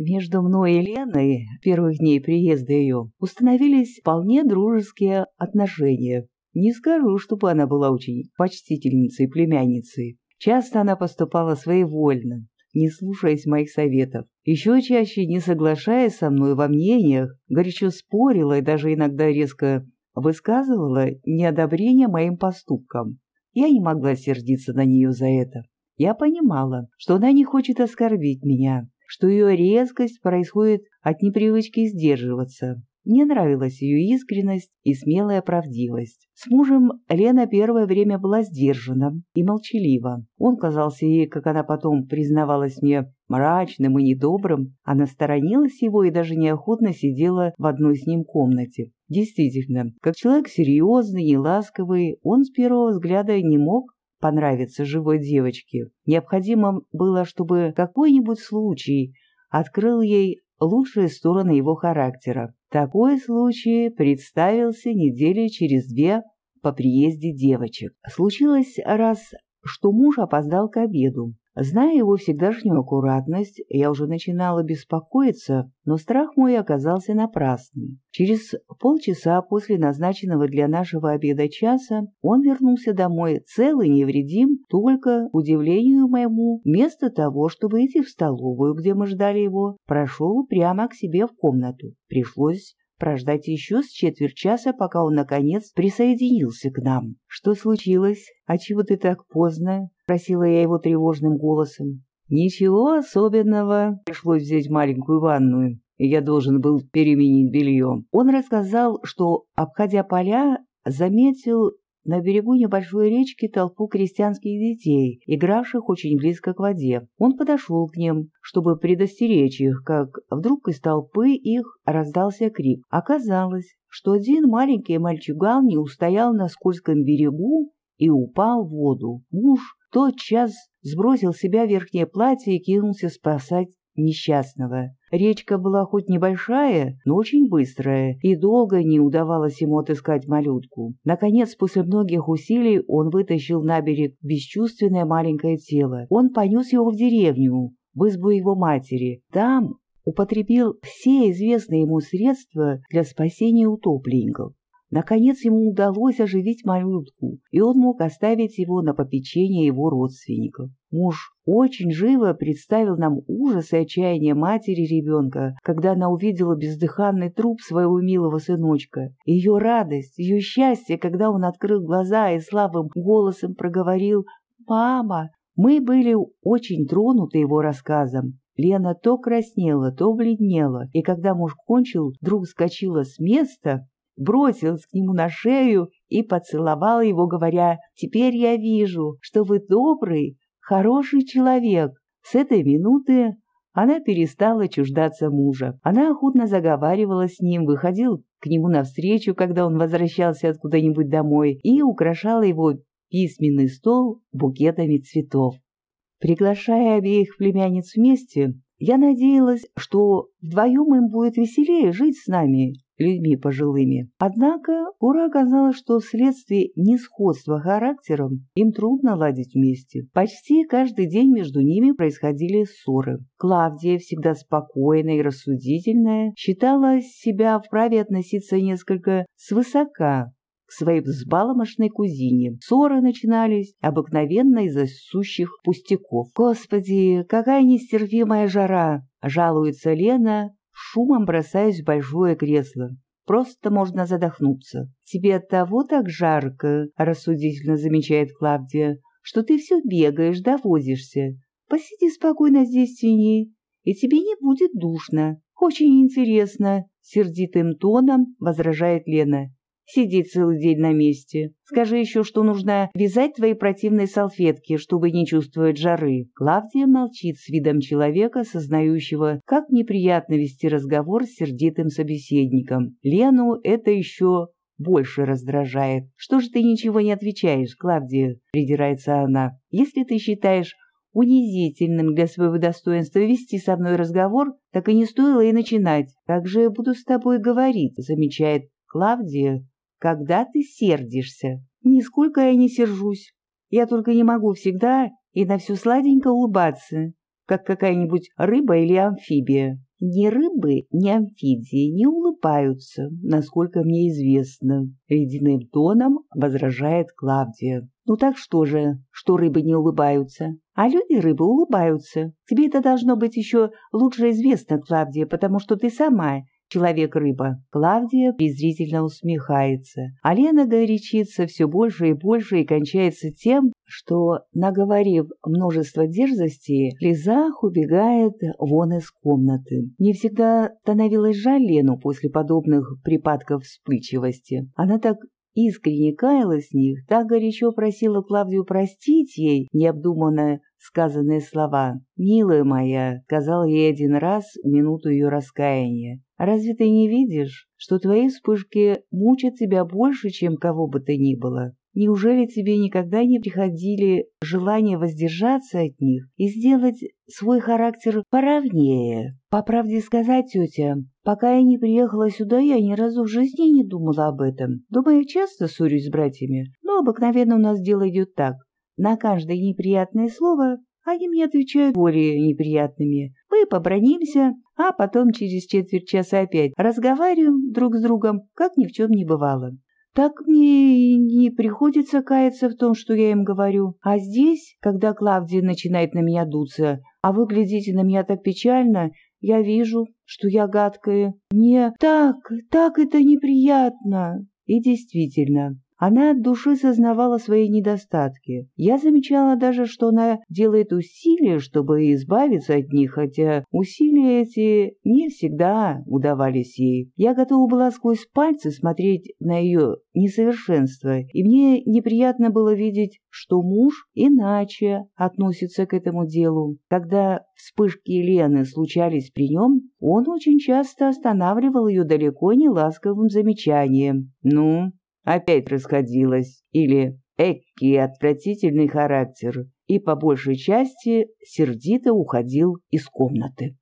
Между мной и Леной в первых дней приезда ее установились вполне дружеские отношения. Не скажу, чтобы она была очень почтительницей племянницей. Часто она поступала своевольно, не слушаясь моих советов. Еще чаще, не соглашаясь со мной во мнениях, горячо спорила и даже иногда резко высказывала неодобрение моим поступкам. Я не могла сердиться на нее за это. Я понимала, что она не хочет оскорбить меня, что ее резкость происходит от непривычки сдерживаться. Мне нравилась ее искренность и смелая правдивость. С мужем Лена первое время была сдержана и молчалива. Он казался ей, как она потом признавалась мне, мрачным и недобрым. Она сторонилась его и даже неохотно сидела в одной с ним комнате. Действительно, как человек серьезный, неласковый, он с первого взгляда не мог понравиться живой девочке. Необходимо было, чтобы какой-нибудь случай открыл ей лучшие стороны его характера. Такой случай представился недели через две по приезде девочек. Случилось раз, что муж опоздал к обеду. Зная его всегдашнюю аккуратность, я уже начинала беспокоиться, но страх мой оказался напрасным. Через полчаса после назначенного для нашего обеда часа он вернулся домой целый невредим, только, к удивлению моему, вместо того, чтобы идти в столовую, где мы ждали его, прошел прямо к себе в комнату. Пришлось прождать еще с четверть часа, пока он, наконец, присоединился к нам. «Что случилось? А чего ты так поздно?» — просила я его тревожным голосом. «Ничего особенного. Пришлось взять маленькую ванную, я должен был переменить белье». Он рассказал, что, обходя поля, заметил на берегу небольшой речки толпу крестьянских детей, игравших очень близко к воде. Он подошел к ним, чтобы предостеречь их, как вдруг из толпы их раздался крик. Оказалось, что один маленький мальчуган не устоял на скользком берегу и упал в воду. Муж тотчас сбросил с себя верхнее платье и кинулся спасать несчастного. Речка была хоть небольшая, но очень быстрая, и долго не удавалось ему отыскать малютку. Наконец, после многих усилий, он вытащил на берег бесчувственное маленькое тело. Он понес его в деревню, в избу его матери. Там употребил все известные ему средства для спасения утопленников. Наконец ему удалось оживить малютку, и он мог оставить его на попечение его родственников. Муж очень живо представил нам ужас и отчаяние матери ребенка, когда она увидела бездыханный труп своего милого сыночка. Ее радость, ее счастье, когда он открыл глаза и слабым голосом проговорил «Мама!». Мы были очень тронуты его рассказом. Лена то краснела, то бледнела, и когда муж кончил, вдруг вскочила с места бросилась к нему на шею и поцеловала его, говоря, «Теперь я вижу, что вы добрый, хороший человек». С этой минуты она перестала чуждаться мужа. Она охотно заговаривала с ним, выходила к нему навстречу, когда он возвращался откуда-нибудь домой, и украшала его письменный стол букетами цветов. Приглашая обеих племянниц вместе, я надеялась, что вдвоем им будет веселее жить с нами, людьми пожилыми. Однако Кура оказалось, что вследствие несходства характером им трудно ладить вместе. Почти каждый день между ними происходили ссоры. Клавдия, всегда спокойная и рассудительная, считала себя вправе относиться несколько свысока к своей взбаломошной кузине. Ссоры начинались обыкновенно из-за сущих пустяков. «Господи, какая нестерпимая жара!» — жалуется Лена, шумом бросаюсь в большое кресло. Просто можно задохнуться. «Тебе от того так жарко», — рассудительно замечает Клавдия, «что ты все бегаешь, довозишься. Посиди спокойно здесь в тени, и тебе не будет душно. Очень интересно», — сердитым тоном возражает Лена. Сиди целый день на месте. Скажи еще, что нужно вязать твои противные салфетки, чтобы не чувствовать жары. Клавдия молчит с видом человека, сознающего, как неприятно вести разговор с сердитым собеседником. Лену это еще больше раздражает. «Что же ты ничего не отвечаешь, Клавдия?» — придирается она. «Если ты считаешь унизительным для своего достоинства вести со мной разговор, так и не стоило и начинать. Как же я буду с тобой говорить?» — замечает Клавдия, когда ты сердишься. Нисколько я не сержусь. Я только не могу всегда и на всю сладенько улыбаться, как какая-нибудь рыба или амфибия. Ни рыбы, ни амфибии не улыбаются, насколько мне известно. Ледяным тоном возражает Клавдия. Ну так что же, что рыбы не улыбаются? А люди рыбы улыбаются. Тебе это должно быть еще лучше известно, Клавдия, потому что ты сама человек-рыба. Клавдия презрительно усмехается, а Лена горячится все больше и больше и кончается тем, что, наговорив множество дерзостей, Лизах убегает вон из комнаты. Не всегда становилось жаль Лену после подобных припадков вспыльчивости. Она так искренне каялась с них, так горячо просила Клавдию простить ей необдуманное сказанные слова. «Милая моя», — сказал ей один раз в минуту ее раскаяния, «разве ты не видишь, что твои вспышки мучат тебя больше, чем кого бы то ни было? Неужели тебе никогда не приходили желание воздержаться от них и сделать свой характер поровнее? По правде сказать, тетя, пока я не приехала сюда, я ни разу в жизни не думала об этом. Думаю, часто ссорюсь с братьями, но обыкновенно у нас дело идет так. На каждое неприятное слово они мне отвечают более неприятными. Мы побронимся, а потом через четверть часа опять разговариваем друг с другом, как ни в чем не бывало. Так мне не приходится каяться в том, что я им говорю. А здесь, когда Клавдия начинает на меня дуться, а вы глядите на меня так печально, я вижу, что я гадкая. Мне так, так это неприятно. И действительно, она от души сознавала свои недостатки. Я замечала даже, что она делает усилия, чтобы избавиться от них, хотя усилия эти не всегда удавались ей. Я готова была сквозь пальцы смотреть на ее несовершенство, и мне неприятно было видеть, что муж иначе относится к этому делу. Когда вспышки Лены случались при нем, он очень часто останавливал ее далеко не ласковым замечанием. «Ну, опять расходилась, или «эккий отвратительный характер», и по большей части сердито уходил из комнаты.